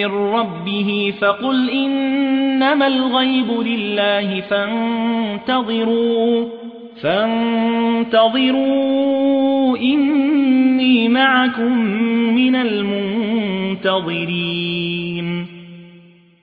من ربه فقل إنما الغيب لله فانتظروا فانتظروا إني معكم من المنتظرين.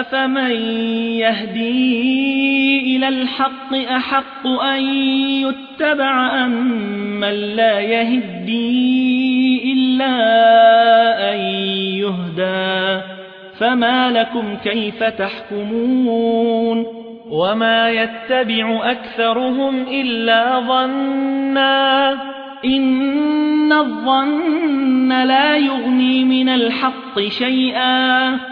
أفمن يهدي إلى الحق أحق أن يتبع أم من لا يهدي إلا أن يهدى فما لكم كيف تحكمون وما يتبع أكثرهم إلا ظنا إن الظن لا يغني من الحق شيئا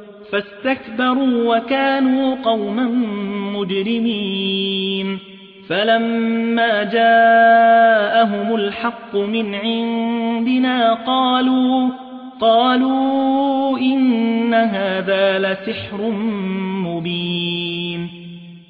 فاستكبروا وكانوا قوما مجرمين. فلما جاءهم الحق من عندنا قالوا قالوا إن هذا لسحر مبين.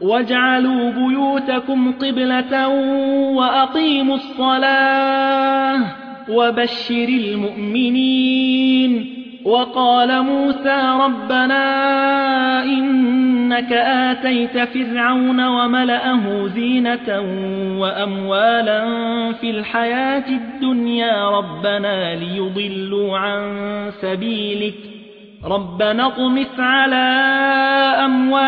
واجعلوا بيوتكم قبلة وأقيموا الصلاة وبشر المؤمنين وقال موسى ربنا إنك آتيت فرعون وملأه زينة وأموالا في الحياة الدنيا ربنا ليضلوا عن سبيلك ربنا اطمس على أموالهم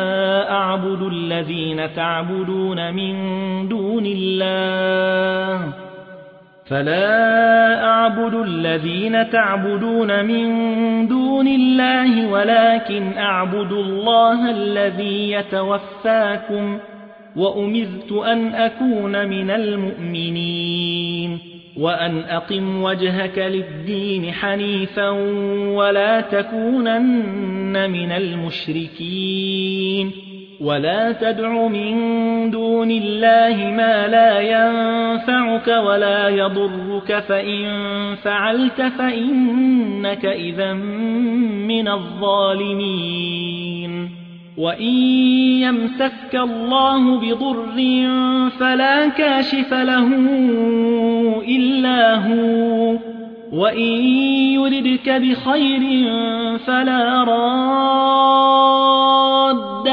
الذين تعبدون من دون الله فلا أعبد الذين تعبدون من دون الله ولكن أعبد الله الذي يتوفاكم وأمرت أن أكون من المؤمنين وأن أقم وجهك للدين حنيفا ولا تكونن من المشركين ولا تدع من دون الله ما لا ينفعك ولا يضرك فإن فعلت فإنك إذا من الظالمين وإن يمسك الله بضر فلا كاشف له إلا هو وإن يردك بخير فلا راد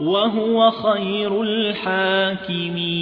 وهو خير الحاكمين.